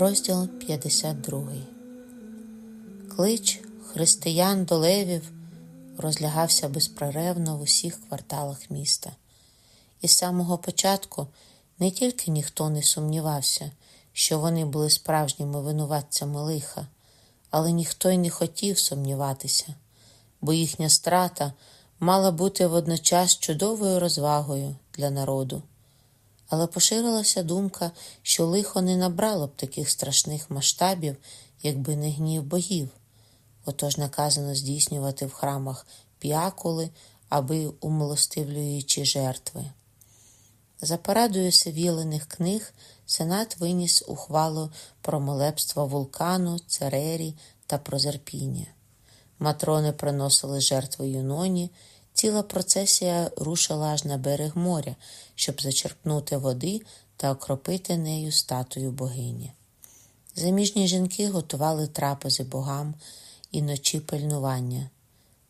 Розділ 52 Клич християн до левів розлягався безперервно в усіх кварталах міста. І з самого початку не тільки ніхто не сумнівався, що вони були справжніми винуватцями лиха, але ніхто й не хотів сумніватися, бо їхня страта мала бути водночас чудовою розвагою для народу. Але поширилася думка, що лихо не набрало б таких страшних масштабів, якби не гнів богів. Отож наказано здійснювати в храмах піакули, аби умилостивлюючи жертви. За порадою севілених книг Сенат виніс ухвалу про молебство вулкану, церері та прозерпіння. Матрони приносили жертви юноні, ціла процесія рушила аж на берег моря, щоб зачерпнути води та окропити нею статую богині. Заміжні жінки готували трапези богам і ночі пильнування.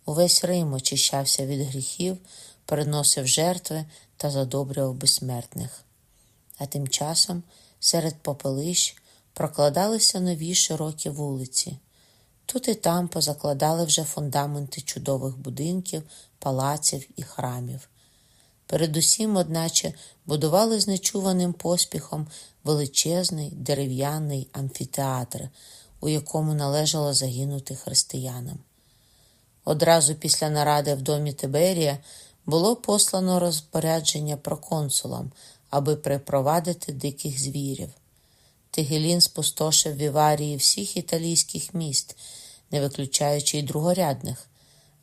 Увесь Рим очищався від гріхів, приносив жертви та задобрював безсмертних. А тим часом серед попелищ прокладалися нові широкі вулиці. Тут і там позакладали вже фундаменти чудових будинків, палаців і храмів. Передусім, одначе, будували з нечуваним поспіхом величезний дерев'яний амфітеатр, у якому належало загинути християнам. Одразу після наради в домі Тиберія було послано розпорядження проконсулам, аби припровадити диких звірів. Тигелін спустошив віварії всіх італійських міст, не виключаючи й другорядних.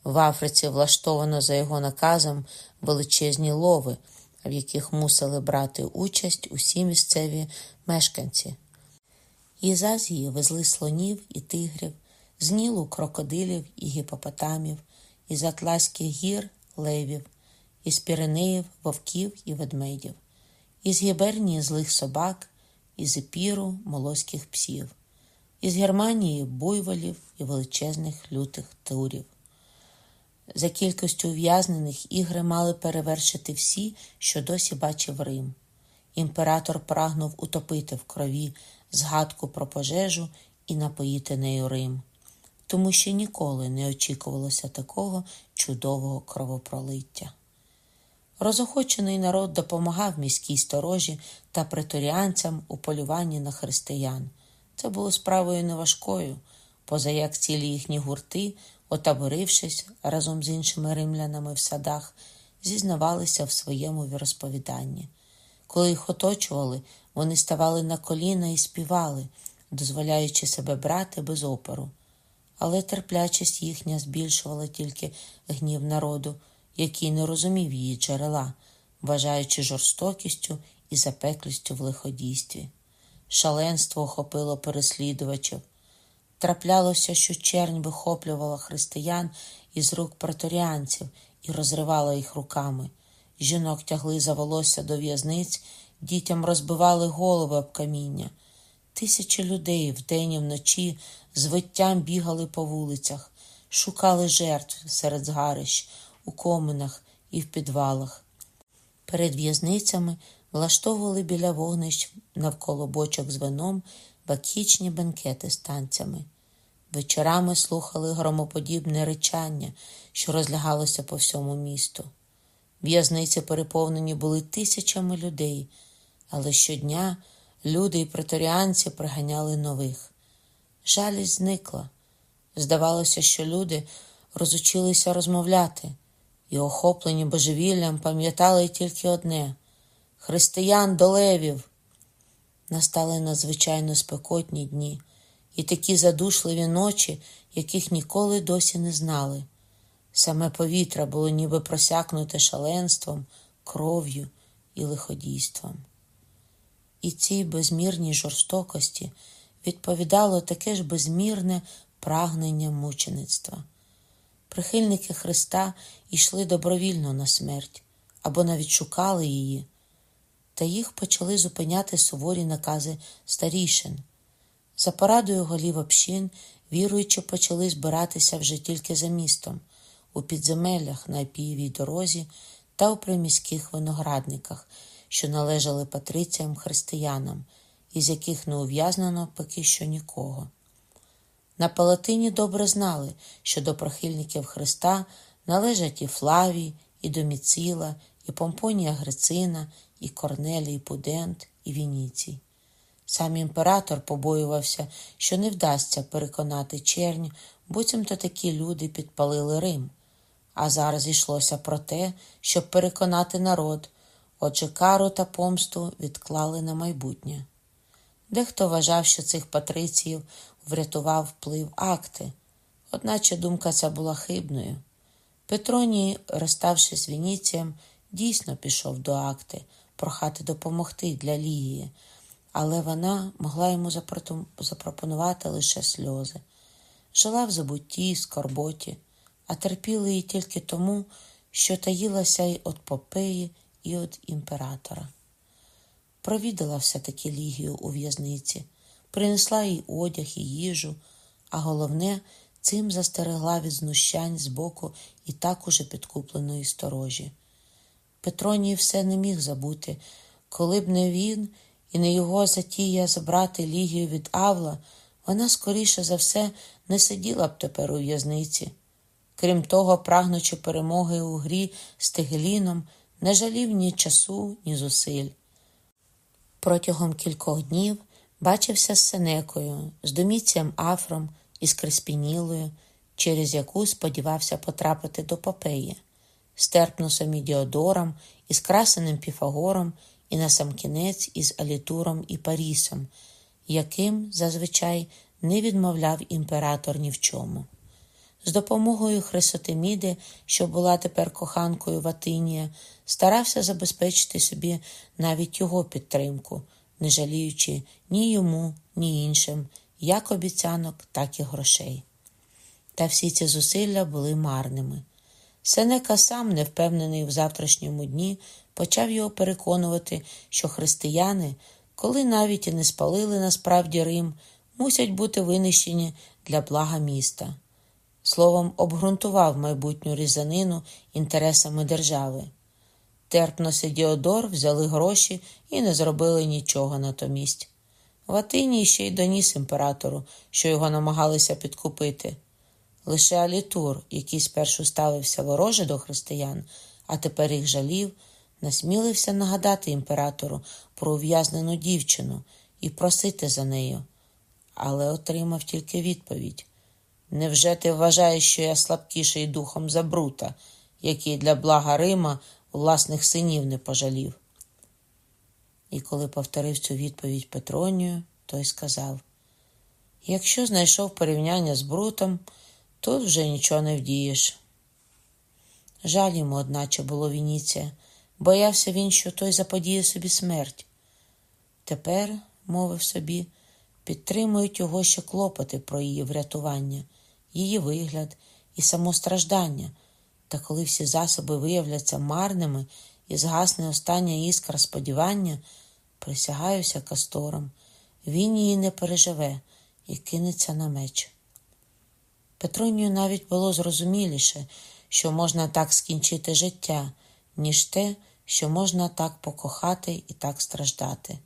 В Африці влаштовано за його наказом величезні лови, в яких мусили брати участь усі місцеві мешканці. Із Азії везли слонів і тигрів, з Нілу крокодилів і гіпопотамів, із Атлаських гір левів, із Піренеїв вовків і ведмедів, із Гібернії злих собак, із Епіру молоських псів, із Германії буйволів і величезних лютих турів. За кількістю ув'язнених ігри мали перевершити всі, що досі бачив Рим. Імператор прагнув утопити в крові згадку про пожежу і напоїти нею Рим, тому що ніколи не очікувалося такого чудового кровопролиття. Розохочений народ допомагав міській сторожі та преторіанцям у полюванні на християн. Це було справою неважкою, поза як цілі їхні гурти отаборившись разом з іншими римлянами в садах, зізнавалися в своєму віросповіданні. Коли їх оточували, вони ставали на коліна і співали, дозволяючи себе брати без опору. Але терплячість їхня збільшувала тільки гнів народу, який не розумів її джерела, вважаючи жорстокістю і запеклістю в лиходійстві. Шаленство охопило переслідувачів. Траплялося, що чернь вихоплювала християн із рук преторіанців і розривала їх руками. Жінок тягли за волосся до в'язниць, дітям розбивали голови об каміння. Тисячі людей вдень і вночі з виттям бігали по вулицях, шукали жертв серед згарищ, у коминах і в підвалах. Перед в'язницями влаштовували біля вогнищ навколо бочок з вином бакічні бенкети з танцями. Вечорами слухали громоподібне речання, що розлягалося по всьому місту. В'язниці переповнені були тисячами людей, але щодня люди і преторіанці приганяли нових. Жалість зникла. Здавалося, що люди розучилися розмовляти і, охоплені божевіллям, пам'ятали тільки одне християн до левів. Настали надзвичайно спекотні дні і такі задушливі ночі, яких ніколи досі не знали. Саме повітря було ніби просякнуте шаленством, кров'ю і лиходійством. І цій безмірній жорстокості відповідало таке ж безмірне прагнення мучеництва. Прихильники Христа йшли добровільно на смерть або навіть шукали її, та їх почали зупиняти суворі накази старішин. За порадою голів общин віруючи почали збиратися вже тільки за містом, у підземеллях на Апієвій дорозі та у приміських виноградниках, що належали патриціям християнам, із яких не ув'язнено поки що нікого. На Палатині добре знали, що до прихильників Христа належать і Флавій, і Доміціла, і Помпонія Грицина, і Корнелій Пудент, і Вініцій. Сам імператор побоювався, що не вдасться переконати чернь, буцімто такі люди підпалили Рим. А зараз йшлося про те, щоб переконати народ, отже кару та помсту відклали на майбутнє. Дехто вважав, що цих патриціїв врятував вплив акти, одначе думка ця була хибною. Петроній, розставшись з Вініцієм, дійсно пішов до акти, прохати допомогти для Лігії, але вона могла йому запропонувати лише сльози. Жила в забутті, скорботі, а терпіли її тільки тому, що таїлася й від попеї, і від імператора. Провідала все-таки Лігію у в'язниці, принесла їй одяг і їжу, а головне, цим застерегла від знущань з боку і так уже підкупленої сторожі. Петроній все не міг забути, коли б не він і не його затія забрати Лігію від Авла, вона скоріше за все не сиділа б тепер у в'язниці. Крім того, прагнучи перемоги у грі з Тегеліном, не жалів ні часу, ні зусиль. Протягом кількох днів бачився з Сенекою, з доміцієм Афром і з Креспінілою, через яку сподівався потрапити до Попеї, з Терпнусом і Діодором, із красеним Піфагором і насамкінець із Алітуром і Парісом, яким зазвичай не відмовляв імператор ні в чому. З допомогою Хрисотеміди, що була тепер коханкою Ватинія, старався забезпечити собі навіть його підтримку, не жаліючи ні йому, ні іншим, як обіцянок, так і грошей. Та всі ці зусилля були марними. Сенека сам, не впевнений в завтрашньому дні, почав його переконувати, що християни, коли навіть і не спалили насправді Рим, мусять бути винищені для блага міста. Словом, обґрунтував майбутню різанину інтересами держави. Терпнос і Діодор взяли гроші і не зробили нічого натомість. Ватиній ще й доніс імператору, що його намагалися підкупити. Лише Алітур, який спершу ставився вороже до християн, а тепер їх жалів, насмілився нагадати імператору про ув'язнену дівчину і просити за нею, але отримав тільки відповідь Невже ти вважаєш, що я слабкіший духом за брута, який для блага Рима власних синів не пожалів? І коли повторив цю відповідь Петронію, той сказав: Якщо знайшов порівняння з брутом, тут вже нічого не вдієш. Жаль йому, одначе, було Вініція, боявся він, що той заподіє собі смерть. Тепер, мовив собі, підтримують його ще клопоти про її врятування, її вигляд і самостраждання, та коли всі засоби виявляться марними і згасне остання іскра сподівання, присягаюся кастором, він її не переживе і кинеться на меч. Петронію навіть було зрозуміліше, що можна так скінчити життя, ніж те, що можна так покохати і так страждати.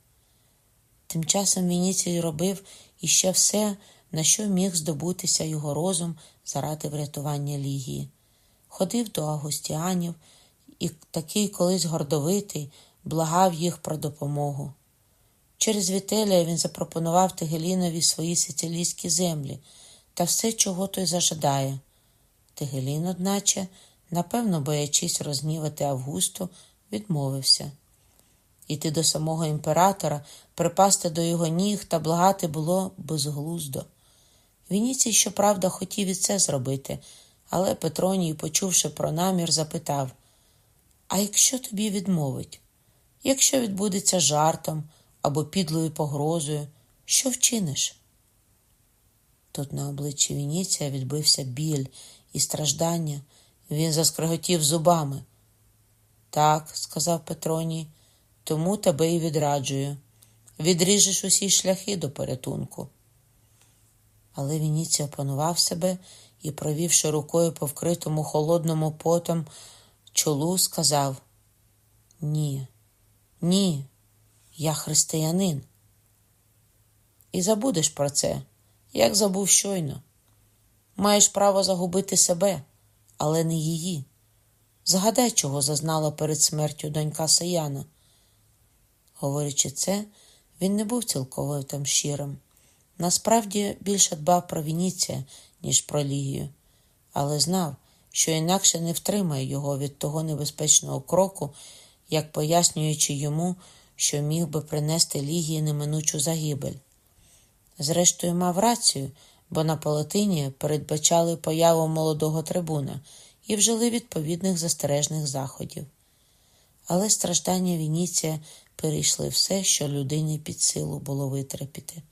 Тим часом Вініцій робив іще все, на що міг здобутися його розум заради врятування Лігії. Ходив до Агустіанів і такий колись гордовитий благав їх про допомогу. Через Вітелія він запропонував Тегелінові свої сицилійські землі та все, чого той зажадає. Тегелін, одначе, напевно, боячись рознівати Августу, відмовився. Іти до самого імператора, припасти до його ніг та благати було безглуздо. Вініцій, щоправда, хотів і це зробити, але Петроній, почувши про намір, запитав А якщо тобі відмовить? Якщо відбудеться жартом або підлою погрозою, що вчиниш? Тут на обличчі Вініція відбився біль і страждання. Він заскриготів зубами. Так, сказав Петроній, тому тебе і відраджую. Відріжеш усі шляхи до порятунку. Але Вініцій опанував себе і, провівши рукою по вкритому холодному потом чолу, сказав: Ні, ні, я християнин. і забудеш про це, як забув щойно. Маєш право загубити себе, але не її. Згадай, чого зазнала перед смертю донька Саяна. Говорячи це, він не був цілковитим щирим. Насправді більше дбав про Вініція, ніж про Лігію, але знав, що інакше не втримає його від того небезпечного кроку, як пояснюючи йому, що міг би принести Лігії неминучу загибель. Зрештою, мав рацію, бо на Палатині передбачали появу молодого трибуна і вжили відповідних застережних заходів. Але страждання Вініція перейшли все, що людині під силу було витерпіти.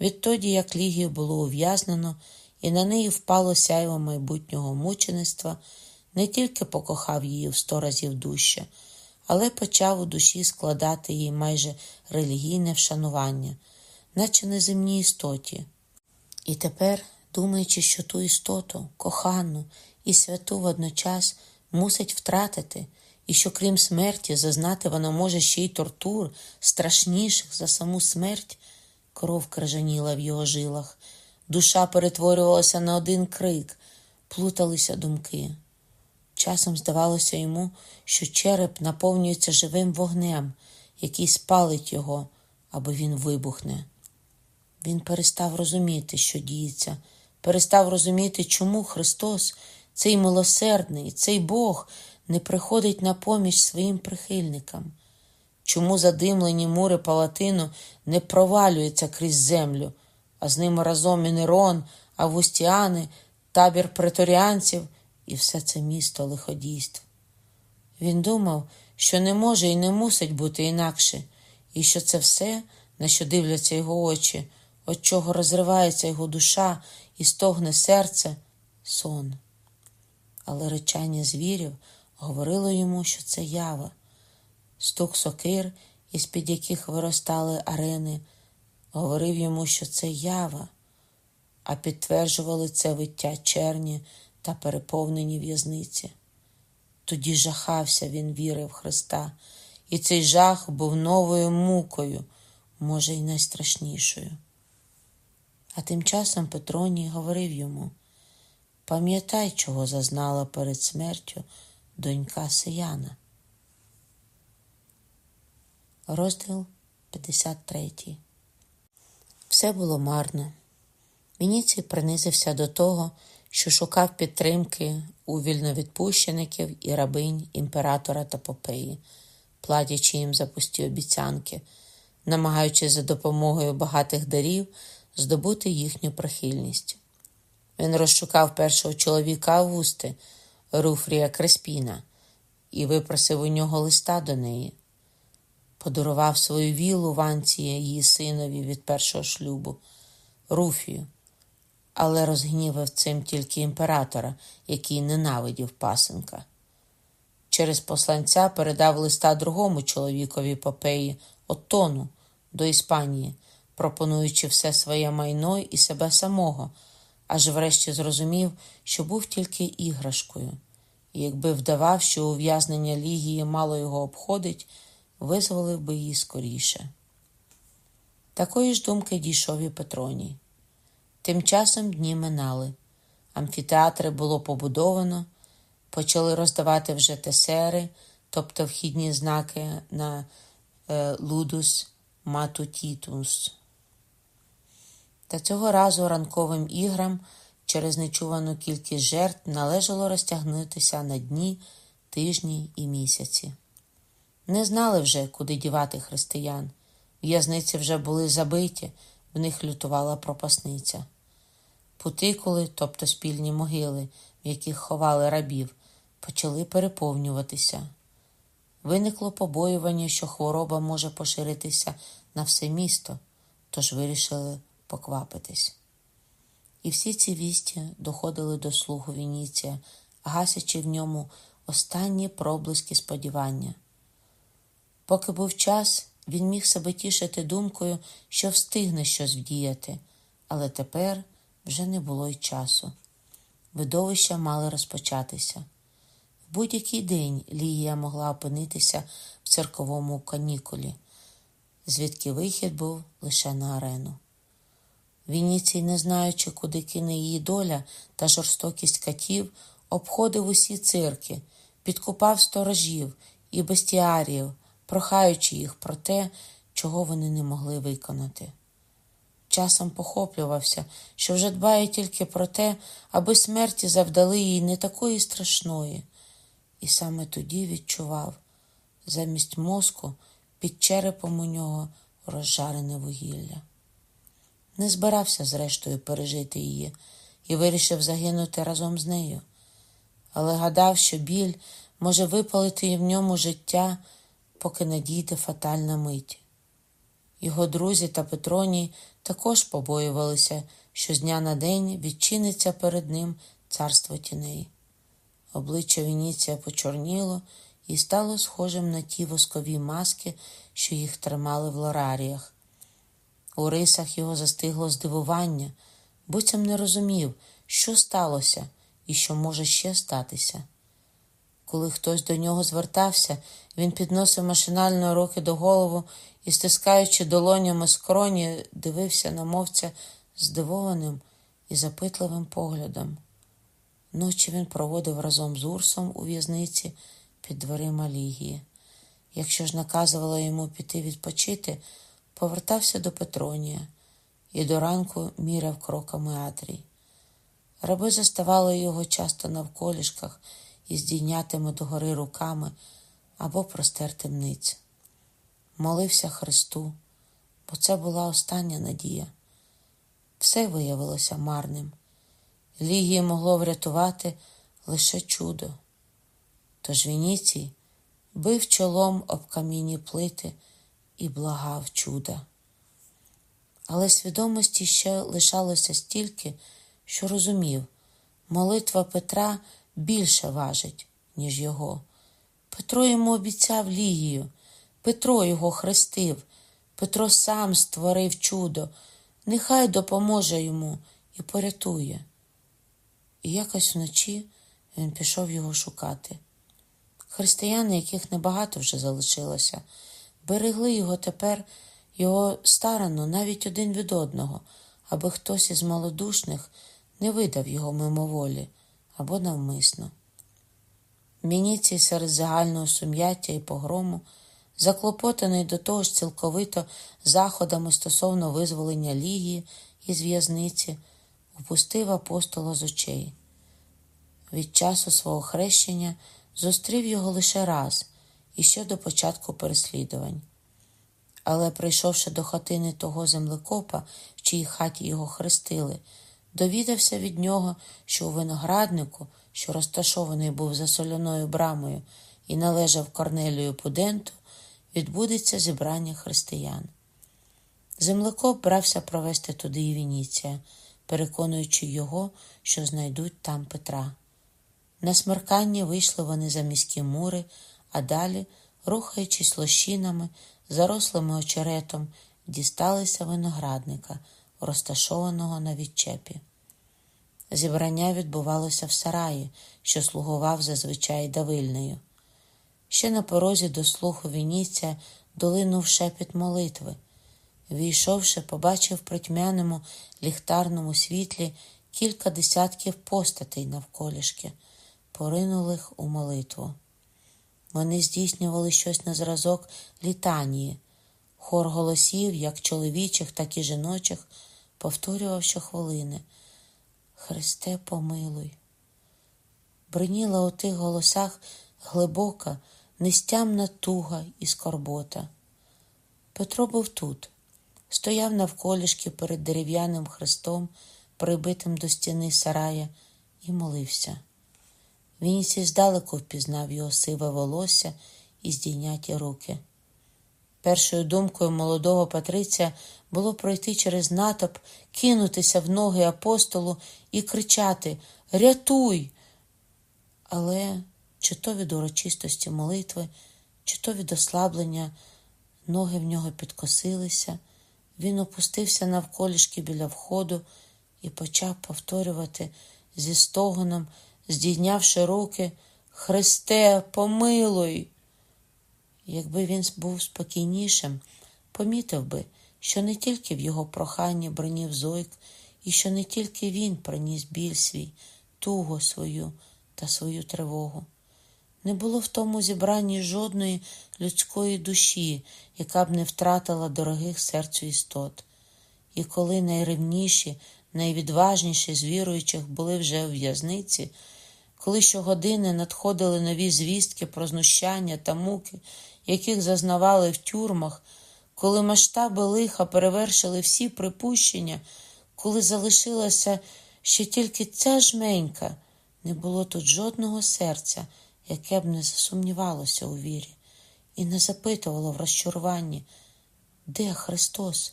Відтоді, як Лігію було ув'язнено, і на неї впало сяйво майбутнього мучеництва, не тільки покохав її в сто разів дужче, але почав у душі складати їй майже релігійне вшанування, наче неземній істоті. І тепер, думаючи, що ту істоту, кохану і святу водночас мусить втратити, і що крім смерті зазнати вона може ще й тортур, страшніших за саму смерть, кров кражаніла в його жилах, душа перетворювалася на один крик, плуталися думки. Часом здавалося йому, що череп наповнюється живим вогнем, який спалить його, аби він вибухне. Він перестав розуміти, що діється, перестав розуміти, чому Христос, цей милосердний, цей Бог не приходить на поміч своїм прихильникам, чому задимлені мури палатину не провалюються крізь землю, а з ними разом і Нерон, Августіани, табір преторіанців і все це місто лиходійств. Він думав, що не може і не мусить бути інакше, і що це все, на що дивляться його очі, від чого розривається його душа і стогне серце сон. Але речання звірів говорило йому, що це ява, стук сокир, із під яких виростали арени, говорив йому, що це ява, а підтверджували це виття черні та переповнені в'язниці. Тоді жахався він віри в Христа, і цей жах був новою мукою, може, й найстрашнішою. А тим часом Петроній говорив йому пам'ятай, чого зазнала перед смертю донька Сияна. Розділ 53 Все було марно. Вініцій принизився до того, що шукав підтримки у вільновідпущеників і рабинь імператора та Попеї, платячи їм за пусті обіцянки, намагаючись за допомогою багатих дарів здобути їхню прихильність. Він розшукав першого чоловіка Августи, Руфрія Креспіна, і випросив у нього листа до неї. Подарував свою вілу Ванція її синові від першого шлюбу, Руфію, але розгнівав цим тільки імператора, який ненавидів пасенка. Через посланця передав листа другому чоловікові Попеї Оттону до Іспанії, пропонуючи все своє майно і себе самого, аж врешті зрозумів, що був тільки іграшкою, і якби вдавав, що ув'язнення Лігії мало його обходить, визволив би її скоріше. Такої ж думки дійшов і Петроній. Тим часом дні минали. Амфітеатри було побудовано, почали роздавати вже тесери, тобто вхідні знаки на е, лудус матутітус. Та цього разу ранковим іграм через нечувану кількість жертв належало розтягнутися на дні, тижні і місяці. Не знали вже, куди дівати християн. В'язниці вже були забиті, в них лютувала пропасниця. Путикули, тобто спільні могили, в яких ховали рабів, почали переповнюватися. Виникло побоювання, що хвороба може поширитися на все місто, тож вирішили поквапитись. І всі ці вісті доходили до слуху Вініція, гасячи в ньому останні проблиски сподівання. Поки був час, він міг себе тішити думкою, що встигне щось вдіяти, але тепер вже не було й часу. Видовища мали розпочатися. В будь-який день Лігія могла опинитися в церковому канікулі, звідки вихід був лише на арену. Вініцій, не знаючи, куди кине її доля та жорстокість катів, обходив усі цирки, підкупав сторожів і бестіаріїв, прохаючи їх про те, чого вони не могли виконати. Часом похоплювався, що вже дбає тільки про те, аби смерті завдали їй не такої страшної, і саме тоді відчував замість мозку під черепом у нього розжарене вугілля. Не збирався, зрештою, пережити її і вирішив загинути разом з нею, але гадав, що біль може випалити в ньому життя, поки надійде фатальна мить. Його друзі та Петроній також побоювалися, що з дня на день відчиниться перед ним царство тіней. Обличчя Вініція почорніло і стало схожим на ті воскові маски, що їх тримали в лораріях. У рисах його застигло здивування, буцім не розумів, що сталося і що може ще статися. Коли хтось до нього звертався, він підносив машинально руки до голову і, стискаючи долонями скроні, дивився на мовця здивованим і запитливим поглядом. Ночі він проводив разом з Урсом у в'язниці під дверима Лігії. Якщо ж наказувала йому піти відпочити, повертався до Петронія і до ранку міряв кроками Адрій. Раби заставали його часто навколішках із здійнятими догори руками або простертим ниць. Молився Христу, бо це була остання надія. Все виявилося марним. Лігії могло врятувати лише чудо. Тож Вініцій бив чолом об камінні плити і благав чуда. Але свідомості ще лишалося стільки, що розумів, молитва Петра більше важить, ніж його. Петро йому обіцяв Лігію, Петро його хрестив, Петро сам створив чудо, нехай допоможе йому і порятує. І якось вночі він пішов його шукати. Християни, яких небагато вже залишилося, берегли його тепер, його старано навіть один від одного, аби хтось із малодушних не видав його мимоволі або навмисно. Мініцій серед загального сум'яття і погрому, заклопотаний до того ж цілковито заходами стосовно визволення Лігії із в'язниці, упустив апостола з очей. Від часу свого хрещення зустрів його лише раз і ще до початку переслідувань. Але, прийшовши до хатини того землекопа, в чиїй хаті його хрестили, довідався від нього, що у винограднику, що розташований був за соляною брамою і належав Корнелію Пуденту, відбудеться зібрання християн. Землекоп брався провести туди і Вініція, переконуючи його, що знайдуть там Петра. На смеркання вийшли вони за міські мури, а далі, рухаючись лощинами, зарослими очеретом, дісталися виноградника, розташованого на відчепі. Зібрання відбувалося в сараї, що слугував зазвичай давильнею. Ще на порозі до слуху Вініця долинув шепіт молитви. Війшовши, побачив при тьмяному ліхтарному світлі кілька десятків постатей навколішки – поринулих у молитву. Вони здійснювали щось на зразок літанії, хор голосів, як чоловічих, так і жіночих, повторював щохвилини Христе, помилуй. Бриніла у тих голосах глибока, нестямна туга і скорбота. Петро був тут, стояв навколішки перед дерев'яним хрестом, прибитим до стіни сарая, і молився. Вінісі здалеку впізнав його сиве волосся і здійняті руки. Першою думкою молодого Патриця було пройти через натовп, кинутися в ноги апостолу і кричати Рятуй! Але чи то від урочистості молитви, чи то від ослаблення ноги в нього підкосилися, він опустився навколішки біля входу і почав повторювати зі стогоном здійнявши руки, Христе, помилуй. Якби він був спокійнішим, помітив би, що не тільки в його проханні бронів зойк, і що не тільки він приніс біль свій, тугу свою та свою тривогу. Не було в тому зібранні жодної людської душі, яка б не втратила дорогих серцю істот. І коли найревніші, найвідважніші з віруючих були вже у в'язниці, коли щогодини надходили нові звістки про знущання та муки, яких зазнавали в тюрмах, коли масштаби лиха перевершили всі припущення, коли залишилася ще тільки ця жменька, не було тут жодного серця, яке б не засумнівалося у вірі, і не запитувало в розчаруванні, де Христос?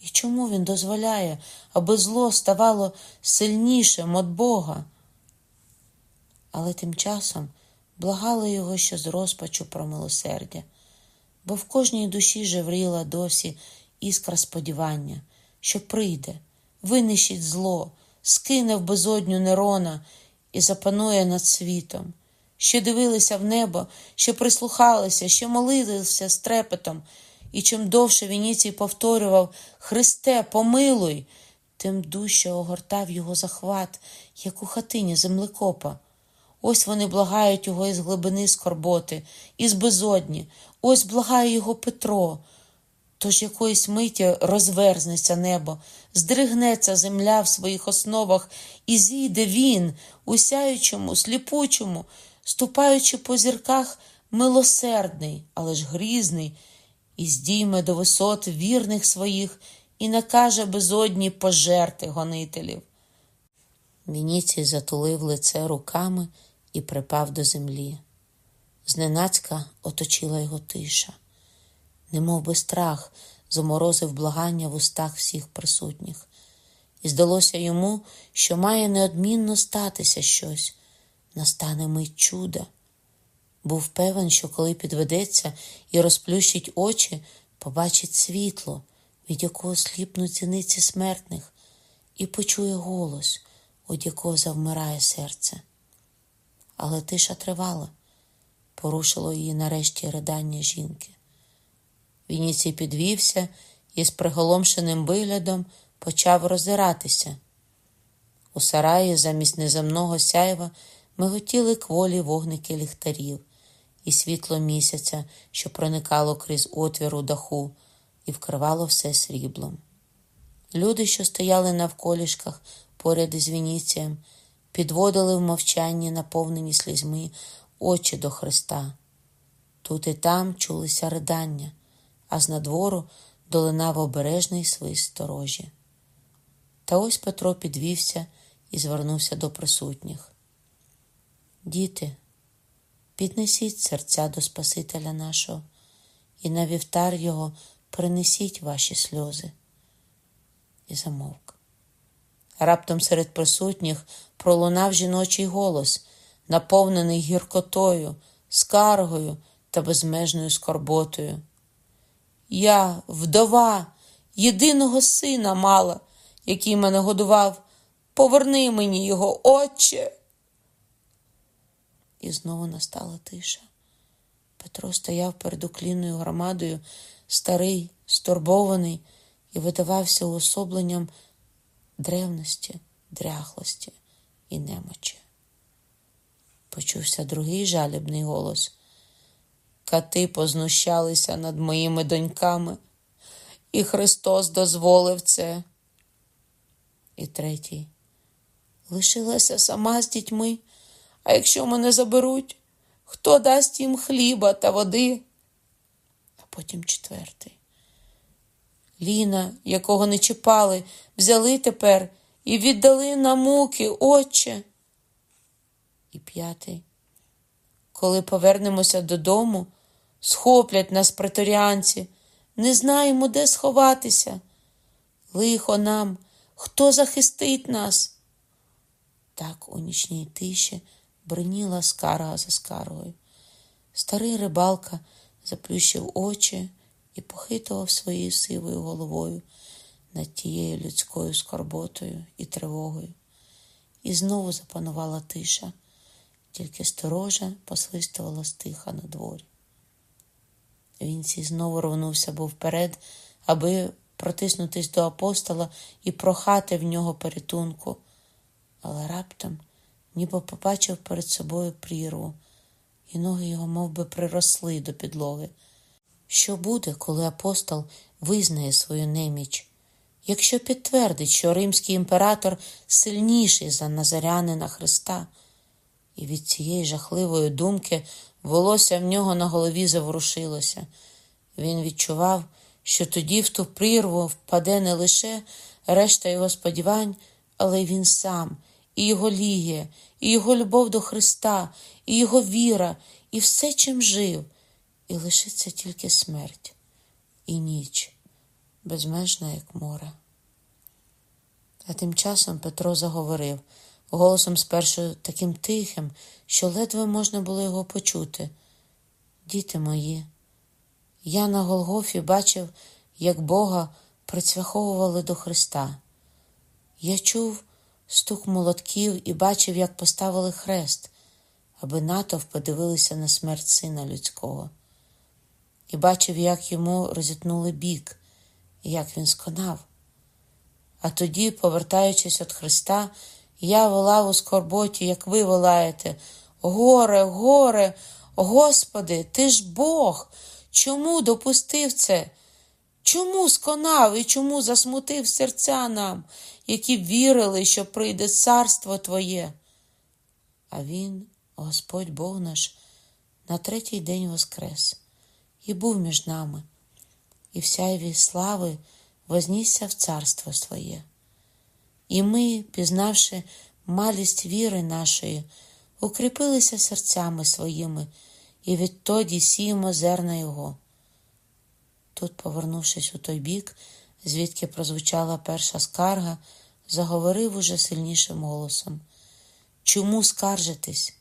І чому Він дозволяє, аби зло ставало сильнішим від Бога? Але тим часом благали його ще з розпачу про милосердя, бо в кожній душі жевріла досі іскра сподівання, що прийде, винищить зло, скине в безодню Нерона і запанує над світом, що дивилися в небо, що прислухалися, що молилися з трепетом, і чим довше Вініцій повторював Христе, помилуй, тим дужче огортав його захват, як у хатині землекопа. Ось вони благають його із глибини скорботи, із безодні, ось благає його Петро. Тож якоїсь миті розверзнеться небо, здригнеться земля в своїх основах, і зійде він, усяючому, сліпучому, ступаючи по зірках, милосердний, але ж грізний, і здійме до висот вірних своїх і накаже безодні пожерти гонителів. Вініцій затулив лице руками і припав до землі. Зненацька оточила його тиша, немов би страх заморозив благання в устах всіх присутніх, і здалося йому, що має неодмінно статися щось, настане мить чуда. Був певен, що коли підведеться і розплющить очі, побачить світло, від якого сліпнуть зіниці смертних, і почує голос, від якого завмирає серце але тиша тривала, порушило її нарешті ридання жінки. Вініцій підвівся і з приголомшеним виглядом почав роззиратися. У сараї замість неземного сяйва миготіли кволі вогники ліхтарів і світло місяця, що проникало крізь отвір у даху і вкривало все сріблом. Люди, що стояли навколішках поряд із Вініцієм, підводили в мовчанні, наповнені слізьми, очі до Христа. Тут і там чулися ридання, а з надвору долинав обережний свист сторожі. Та ось Петро підвівся і звернувся до присутніх. Діти, піднесіть серця до Спасителя нашого, і на вівтар його принесіть ваші сльози. І замовк. Раптом серед присутніх пролунав жіночий голос, наповнений гіркотою, скаргою та безмежною скорботою. Я, вдова, єдиного сина мала, який мене годував. Поверни мені його, отче. І знову настала тиша. Петро стояв перед уклінною громадою, старий, стурбований, і видавався уособленням древності, дряхлості і немочі. Почувся другий жалібний голос. Кати познущалися над моїми доньками, і Христос дозволив це. І третій. Лишилася сама з дітьми, а якщо мене заберуть, хто дасть їм хліба та води? А потім четвертий. Ліна, якого не чіпали, взяли тепер і віддали на муки, Отче. І п'ятий. Коли повернемося додому, схоплять нас преторіанці, не знаємо, де сховатися. Лихо нам, хто захистить нас? Так у нічній тиші бриніла скарга за скаргою. Старий рибалка заплющив очі і похитував своєю сивою головою над тією людською скорботою і тривогою. І знову запанувала тиша, тільки сторожа посвистувала стиха на дворі. Він сі знову рвнувся був вперед аби протиснутись до апостола і прохати в нього порятунку. Але раптом ніби побачив перед собою прірву, і ноги його мов би, приросли до підлоги. Що буде, коли апостол визнає свою неміч? Якщо підтвердить, що римський імператор сильніший за Назарянина Христа, і від цієї жахливої думки волосся в нього на голові заворушилося. Він відчував, що тоді в ту прірву впаде не лише решта його сподівань, але й він сам, і його лігія, і його любов до Христа, і його віра, і все, чим жив, і лишиться тільки смерть і ніч, безмежна, як море. А тим часом Петро заговорив, голосом спершу таким тихим, що ледве можна було його почути. Діти мої, я на Голгофі бачив, як Бога прицвяховували до Христа. Я чув стук молотків і бачив, як поставили хрест, аби натовп подивилися на смерть сина людського, і бачив, як йому розітнули бік, і як він сконав. А тоді, повертаючись від Христа, я волав у скорботі, як ви волаєте. Горе, горе, Господи, ти ж Бог. Чому допустив це? Чому сконав і чому засмутив серця нам, які вірили, що прийде царство Твоє? А він, Господь Бог наш, на третій день воскрес і був між нами, і вся його слави вознісся в царство своє. І ми, пізнавши малість віри нашої, укріпилися серцями своїми і відтоді сіємо зерна Його. Тут, повернувшись у той бік, звідки прозвучала перша скарга, заговорив уже сильнішим голосом. Чому скаржитесь?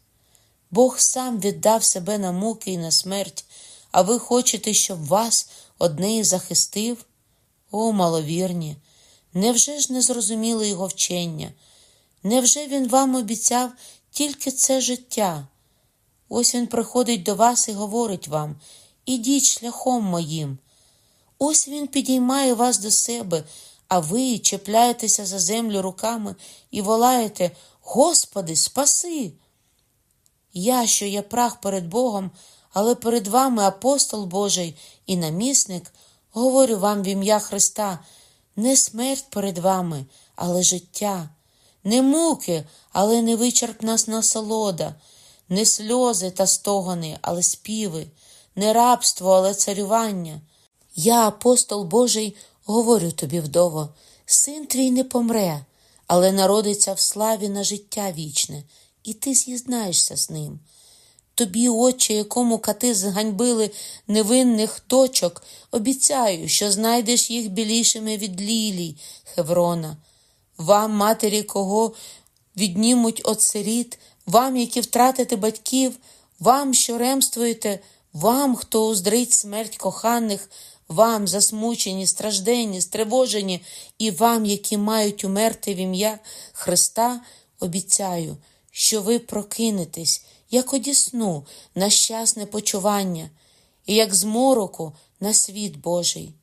Бог сам віддав себе на муки і на смерть, а ви хочете, щоб вас одне захистив? О, маловірні! Невже ж не зрозуміли його вчення? Невже він вам обіцяв тільки це життя? Ось він приходить до вас і говорить вам ідіть шляхом моїм. Ось він підіймає вас до себе, а ви чіпляєтеся за землю руками і волаєте Господи, спаси! Я, що є прах перед Богом, але перед вами апостол Божий і намісник, говорю вам в ім'я Христа, не смерть перед вами, але життя, не муки, але невичерпна насолода. Не сльози та стогони, але співи, не рабство, але царювання. Я, апостол Божий, говорю тобі, вдово, син твій не помре, але народиться в славі на життя вічне, і ти з'єднаєшся з ним. Тобі, отче, якому кати зганьбили невинних точок, обіцяю, що знайдеш їх білішими від лілій, Хеврона. Вам, матері, кого віднімуть от сиріт, вам, які втратите батьків, вам, що ремствуєте, вам, хто уздрить смерть коханих, вам, засмучені, стражденні, стривожені, і вам, які мають умерти в ім'я Христа, обіцяю, що ви прокинетесь, як одісну, на щасне почування, і як з мороку на світ Божий.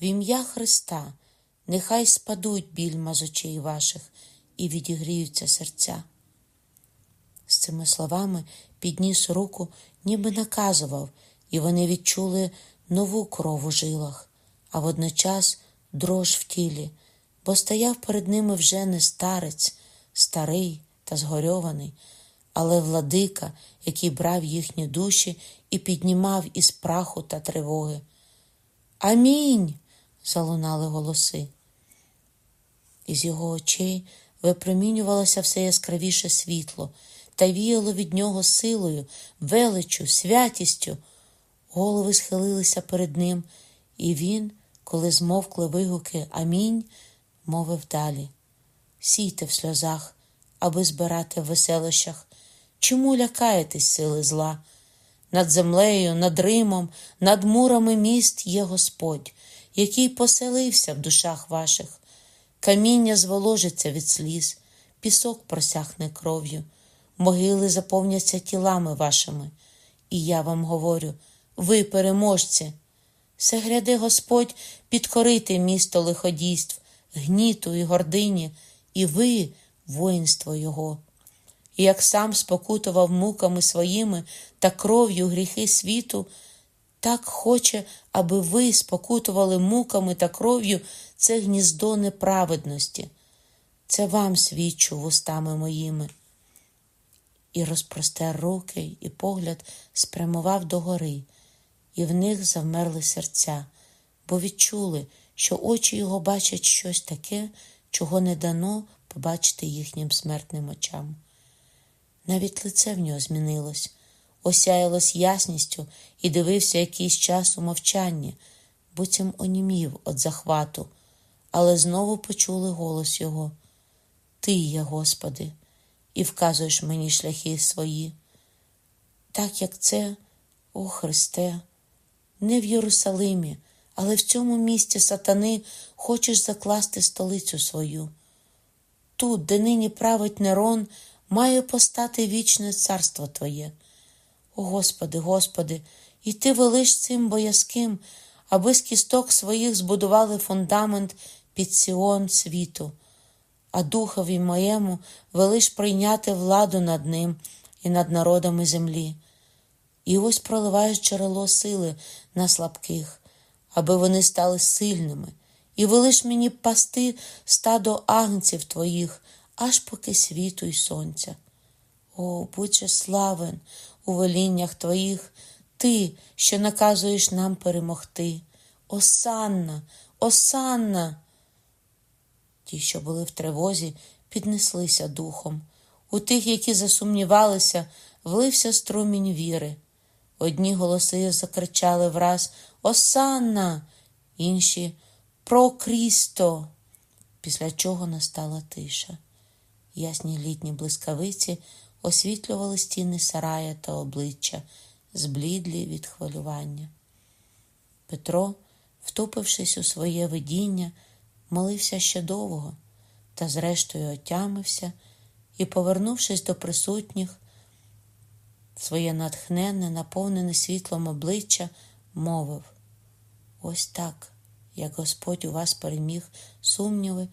В ім'я Христа нехай спадуть більма з очей ваших і відігріються серця. З цими словами підніс руку, ніби наказував, і вони відчули нову кров у жилах, а водночас дрож в тілі, бо стояв перед ними вже не старець, старий та згорьований, але владика, який брав їхні душі і піднімав із праху та тривоги. Амінь. залунали голоси. Із його очей випромінювалося все яскравіше світло та віяло від нього силою, величу, святістю. Голови схилилися перед ним, і він, коли змовкли вигуки Амінь, мовив далі Сійте в сльозах, аби збирати в веселощах. Чому лякаєтесь сили зла? Над землею, над Римом, над мурами міст є Господь, який поселився в душах ваших. Каміння зволожиться від сліз, пісок просяхне кров'ю могили заповняться тілами вашими. І я вам говорю: ви переможці, все гряде Господь підкорити місто лиходійств, гніту і гордині, і ви, воїнство Його. Як сам спокутував муками своїми та кров'ю гріхи світу, так хоче, аби ви спокутували муками та кров'ю це гніздо неправедності. Це вам свідчу вустами моїми. І розпростер руки, і погляд спрямував догори, і в них завмерли серця, бо відчули, що очі його бачать щось таке, чого не дано побачити їхнім смертним очам. Навіть лице в нього змінилось, осяялось ясністю і дивився якийсь час у мовчанні, буцім онімів від захвату, але знову почули голос його Ти є, Господи, і вказуєш мені шляхи свої. Так як це, о Христе, не в Єрусалимі, але в цьому місті сатани хочеш закласти столицю свою. Тут, де нині править Нерон, має постати вічне царство Твоє. О Господи, Господи, і Ти велиш цим боязким, аби з кісток своїх збудували фундамент під Сіон світу, а духові моєму велиш прийняти владу над ним і над народами землі. І ось проливаєш джерело сили на слабких, аби вони стали сильними, і велиш мені пасти стадо агнців твоїх, аж поки світу й сонця. О, будь же славен у веліннях твоїх, ти, що наказуєш нам перемогти. Осанна, осанна. Ті, що були в тривозі, піднеслися духом. У тих, які засумнівалися, влився струмінь віри. Одні голоси закричали враз Осанна, інші про Крісто, після чого настала тиша. Ясні літні блискавиці освітлювали стіни сарая та обличчя, зблідлі від хвилювання. Петро, втупившись у своє видіння, молився ще довго, та зрештою отямився і, повернувшись до присутніх, своє натхненне, наповнене світлом обличчя, мовив: Ось так, як Господь у вас переміг сумніви,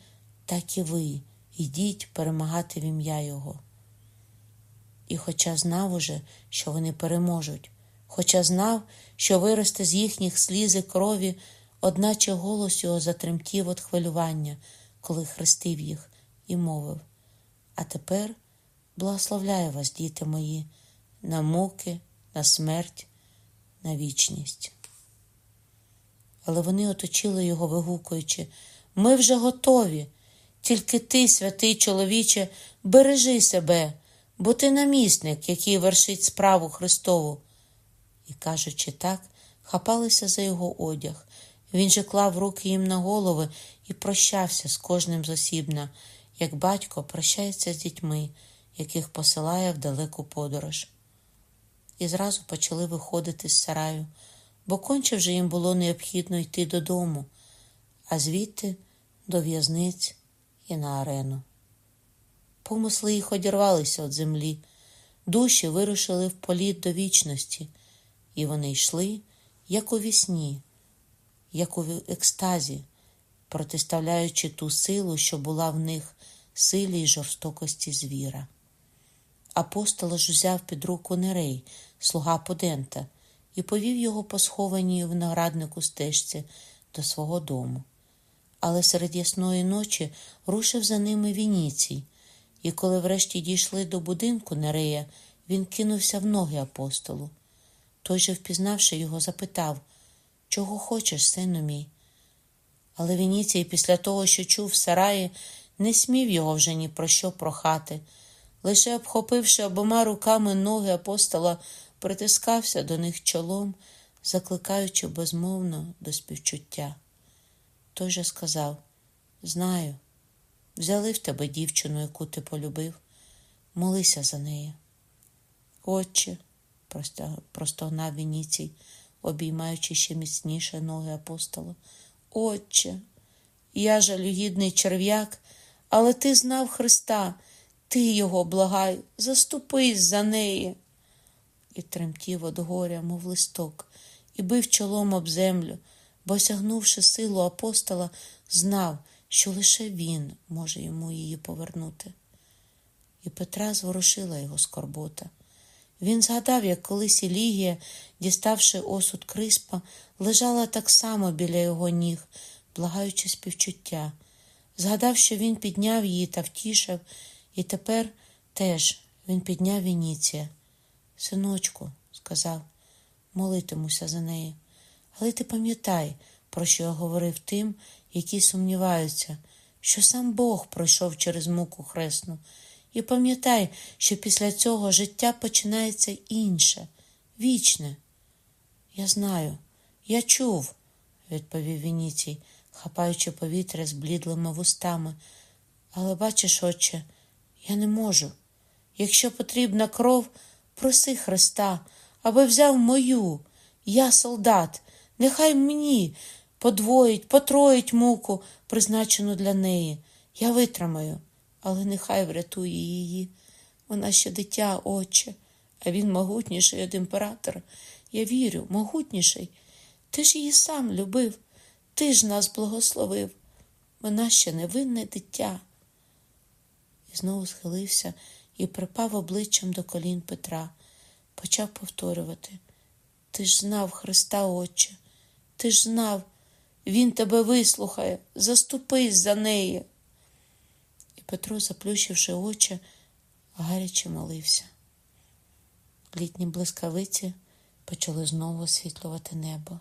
так і ви йдіть перемагати в ім'я Його. І хоча знав уже, що вони переможуть, хоча знав, що виросте з їхніх сліз і крові, одначе голос його затремтів від хвилювання, коли хрестив їх, і мовив: А тепер благословляю вас, діти мої, на муки, на смерть, на вічність. Але вони оточили його, вигукуючи: Ми вже готові. Тільки ти, святий чоловіче, бережи себе, бо ти намісник, який вершить справу Христову. І, кажучи так, хапалися за його одяг. Він же клав руки їм на голови і прощався з кожним зосібна, як батько прощається з дітьми, яких посилає в далеку подорож. І зразу почали виходити з сараю, бо конче вже їм було необхідно йти додому, а звідти до в'язниць і на арену. Помисли їх одірвалися від землі, душі вирушили в політ до вічності, і вони йшли, як у вісні, як у екстазі, протиставляючи ту силу, що була в них, силі й жорстокості звіра. Апостола ж узяв під руку Нерей, слуга Подента, і повів його по схованій в награднику стежці до свого дому. Але серед ясної ночі рушив за ними Вініцій, і коли врешті дійшли до будинку Нерея, він кинувся в ноги апостолу. Той же, впізнавши його, запитав Чого хочеш, сину мій? Але Вініцій, після того, що чув в сараї, не смів його вже ні про що прохати. Лише обхопивши обома руками ноги апостола, притискався до них чолом, закликаючи безмовно до співчуття. Той же сказав Знаю, взяли в тебе дівчину, яку ти полюбив, молися за неї. Отче, простогнав Вініцій, обіймаючи ще міцніше ноги апостола. Отче, я жалюгідний черв'як, але ти знав Христа, ти його благай, заступись за неї. І тремтів од горя, мов листок, і бив чолом об землю бо, осягнувши силу апостола, знав, що лише він може йому її повернути. І Петра зворушила його скорбота. Він згадав, як колись Ілігія, діставши осуд Криспа, лежала так само біля його ніг, благаючи співчуття. Згадав, що він підняв її та втішив, і тепер теж він підняв Вініція. Синочку, сказав, молитимуся за неї. Але ти пам'ятай, про що я говорив тим, які сумніваються, що сам Бог пройшов через муку хресну. І пам'ятай, що після цього життя починається інше, вічне. Я знаю, я чув, відповів Вініцій, хапаючи повітря з блідлими вустами. Але бачиш, отче, я не можу. Якщо потрібна кров, проси Христа, аби взяв мою. Я солдат, нехай мені подвоїть, потроїть муку, призначену для неї. Я витримаю, але нехай врятує її. Вона ще дитя, отче, а він могутніший від імператора. Я вірю, могутніший. Ти ж її сам любив, ти ж нас благословив. Вона ще невинне дитя. І знову схилився і припав обличчям до колін Петра, почав повторювати. Ти ж знав Христа, Отче, ти ж знав, Він тебе вислухає, заступись за неї. І Петро, заплющивши очі, гаряче молився. Літні блискавиці почали знову освітлювати небо.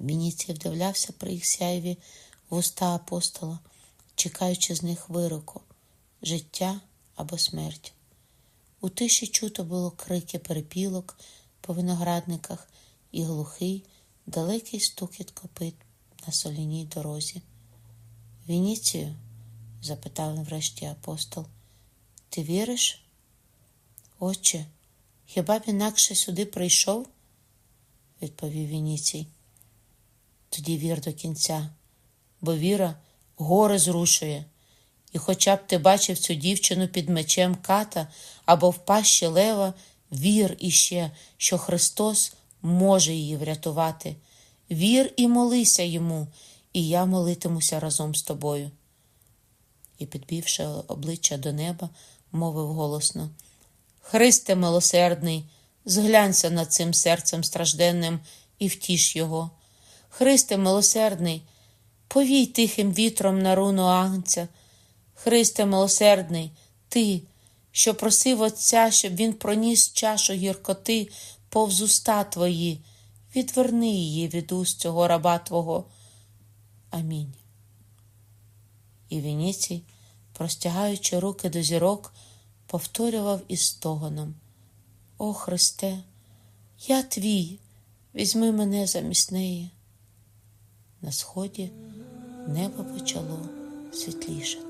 Вініцій вдивлявся при їх сяйві в уста апостола, чекаючи з них вироку життя або смерть. У тиші чуто було крики перепілок по виноградниках і глухий, далекий стукіт копит на соляній дорозі. Вініцію? запитав врешті апостол, ти віриш? Отче, хіба б інакше сюди прийшов? відповів Вініцій. Тоді вір до кінця, бо віра гори зрушує. І хоча б ти бачив цю дівчину під мечем ката або в пащі лева, вір іще, що Христос може її врятувати. Вір і молися йому, і я молитимуся разом з тобою. І, підбівши обличчя до неба, мовив голосно: Христе милосердний, зглянься над цим серцем стражденним і втіш його. Христе милосердний, повій тихим вітром на руну агнця. Христе милосердний, ти, що просив Отця, щоб він проніс чашу гіркоти повз уста твої, відверни її від уст цього раба Твого. Амінь. І Вініцій, простягаючи руки до зірок, повторював із стогоном: О Христе, я твій, візьми мене замість неї. На сході небо почало світлішати.